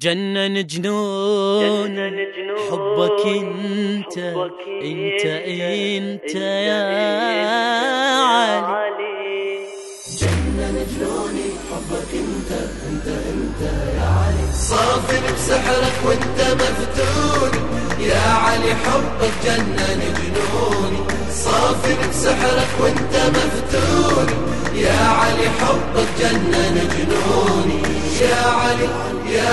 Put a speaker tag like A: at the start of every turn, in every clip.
A: جنن جنون حبك انت انت انت يا علي
B: جنن جنوني حبك انت انت انت يا علي صافن بسحرك وانت مفتون يا علي حبك جنن جنوني. صافن بسحرك وانت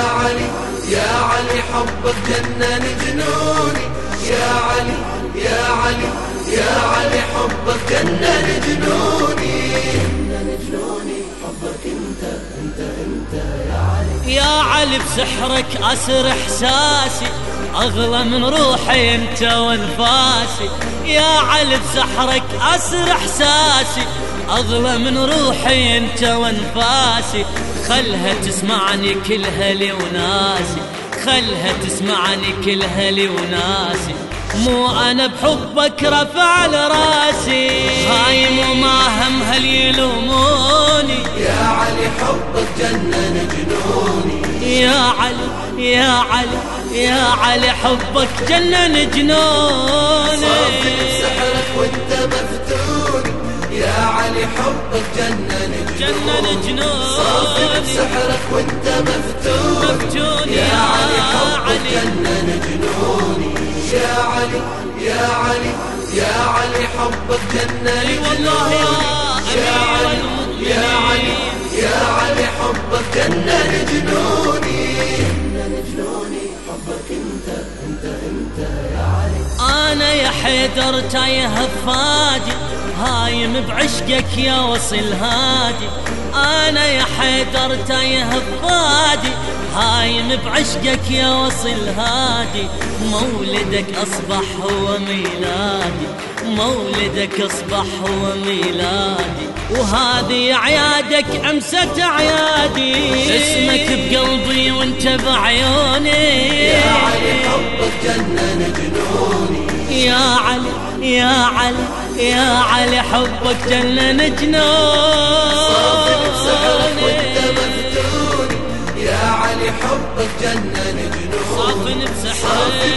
B: يا علي يا علي حبك جنن جنوني يا علي يا علي يا علي حبك جنن جنوني حبك انت انت انت يا علي
A: يا علي بسحرك أسر إحساسي أغلى من روحي أنت وانفاسي. يا علي بسحرك أسر إحساسي أغلى من روحي أنت وانفاسي. خلها تسمعني كلها لي وناسي. خلها تسمعني كلها لي وناسي. مو أنا بحبك رفع لراسي هاي مو ما هم هل يلوموني
B: يا علي حبك جنن جنوني
A: يا علي يا علي يا علي حبك جنن جنوني
B: يا علي يا علي يا علي حبك جنن
A: والله. يا
B: علي يا علي يا علي حبك جنن جنوني جنن جنوني حبك انت انت انت يا علي
A: أنا يا حيدر تايه فادي هايم بعشقك يا وصل هادي. أنا يا حيدر تايه فادي هايم بعشقك يا وصل هادي. مولدك أصبح هو ميلادي. مولدك أصبح هو ميلادي. وهذه اعيادك أمست اعيادي اسمك بقلبي وانت بعيوني.
B: يا علي حبك جنن جنوني
A: يا علي يا علي يا علي حبك جنن
B: سحرك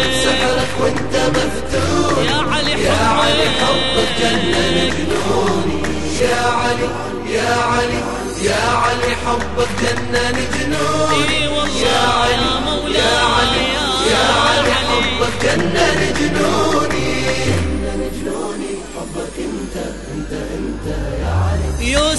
A: بسحرك
B: وانت مفتون
A: يا علي
B: حبك جنن يا علي يا علي يا علي جنوني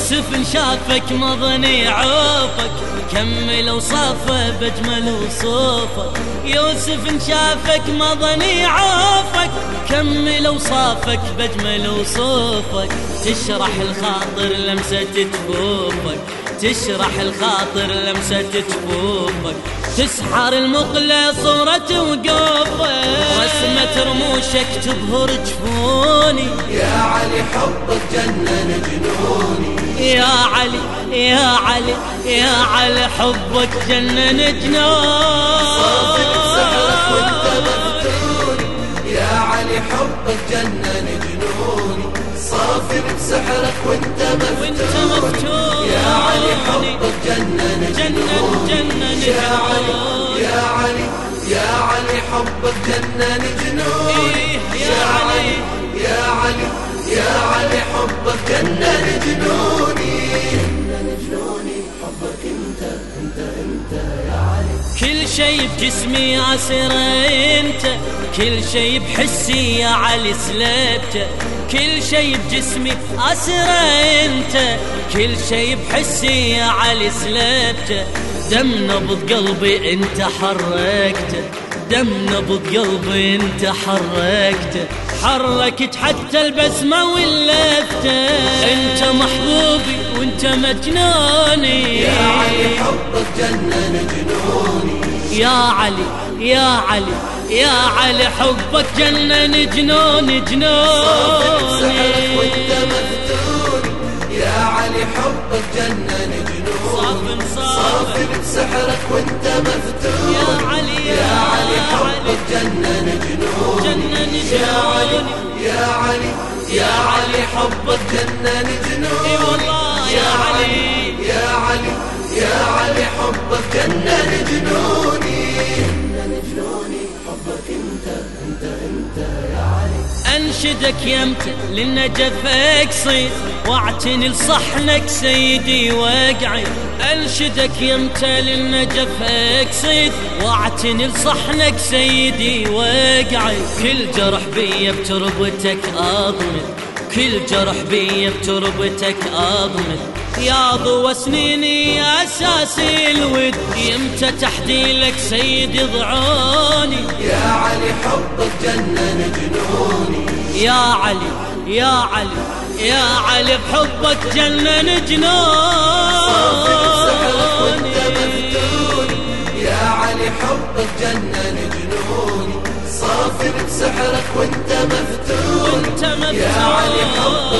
A: يوسف شافك مضني عوفك كمل وصافه بجمل وصوفك يوسف شافك مضني عوفك كمل وصافك بجمل وصوفك. تشرح الخاطر لمسة جفوفك تشرح الخاطر لمسة جفوفك تسحر المقلة صورة وقوفك رسمة رموشك تبهر جفوني.
B: يا علي حبك جنن جنوني
A: يا علي يا علي يا علي حبك جنن
B: صافن يا علي. يا علي يا علي حبك جنن جنوني
A: إيه يا علي.
B: يا علي يا علي حبك جنن جنوني جنوني حبك انت انت انت يا علي
A: كل شي بجسمي عسر أنت كل شي بحسي يا علي سلبته كل شي بجسمي عسر أنت كل شي بحسي يا علي سلبته دم نبض قلبي انت حركته دم نبض قلبي انت حركته حركت حتى البسمة واللفتة انت محبوبي وانت مجنوني.
B: يا علي حبك جنن جنوني
A: يا علي يا علي يا علي حبك جنن جنون جنوني. صافن
B: بسحرك وانت مفتون
A: يا علي
B: يا علي حبك جنن جنوني
A: جنن
B: يا علي يا علي يا علي حبك جنن
A: والله
B: يا علي. يا علي يا علي حبك جنن
A: انشدك يمتى للنجف اقصيد واعتني لصحنك سيدي واقعي انشدك يمتى للنجف اقصيد واعتني لصحنك سيدي واقعي كل جرح بي بتربتك أضمن كل جرح بي بتربتك أضمن. يا ضوى سنيني يا اساسي الود. يمتى تحديلك سيدي ضعوني.
B: يا علي حبك جنن جنوني
A: يا علي يا علي يا علي بحبك جنن جنوني
B: يا علي حبك جنن جنوني صافر بسحرك وانت مفتون. يا علي
A: مفتون.